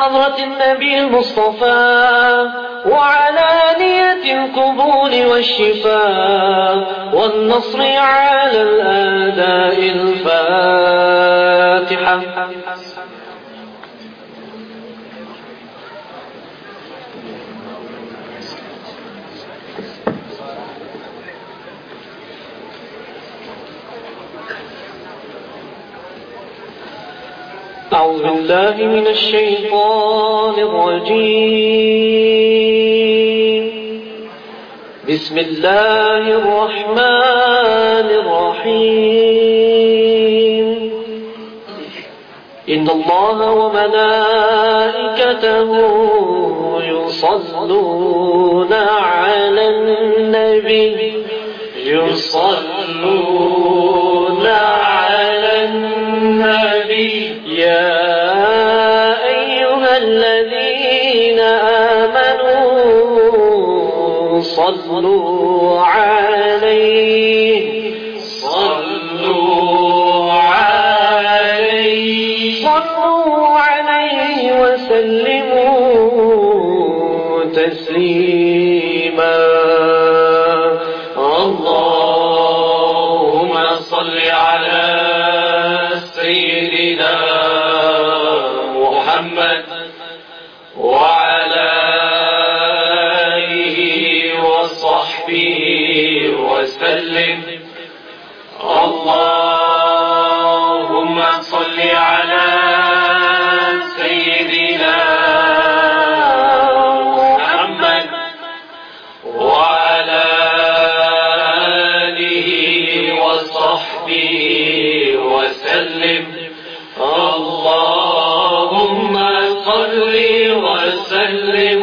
حضرة النبي المصطفى وعلى نية القبول والشفاء والنصر على الأعداء الفاتحة أعوذ بالله من الشيطان الرجيم. بسم الله الرحمن الرحيم. إن الله وملائكته يصلون على النبي. يصلون آمنوا صلوا عليه. صلوا عليه. صلوا عليه وسلموا تسليما. اللهم صل على سيدنا محمد وعلى وصحبه وسلم. اللهم صل على سيدنا محمد وعلى آله وصحبه وسلم. اللهم صل وسلم